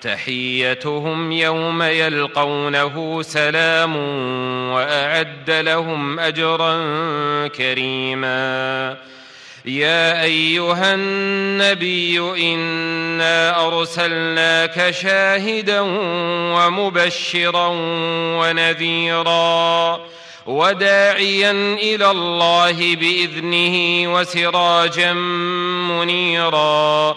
تحيتهم يوم يلقونه سلام وأعد لهم أجرا كريما. يا أيها النبي إنا أرسلناك شاهدا ومبشرا ونذيرا وداعيا إلى الله بإذنه وسراجا منيرا.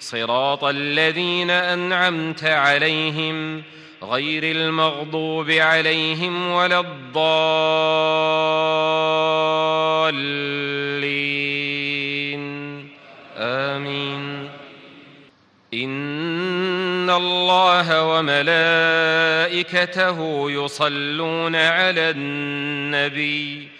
صراط الذين أنعمت عليهم غير المغضوب عليهم ولا الضالين. آمين. إن الله وملائكته يصلون على النبي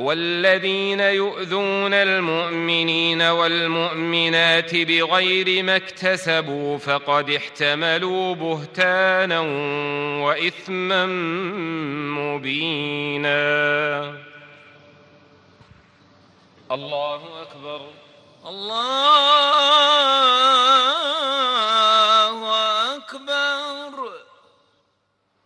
والذين يؤذون المؤمنين والمؤمنات بغير ما اكتسبوا فقد احتملوا بهتانا وإثما مبينا. الله أكبر. الله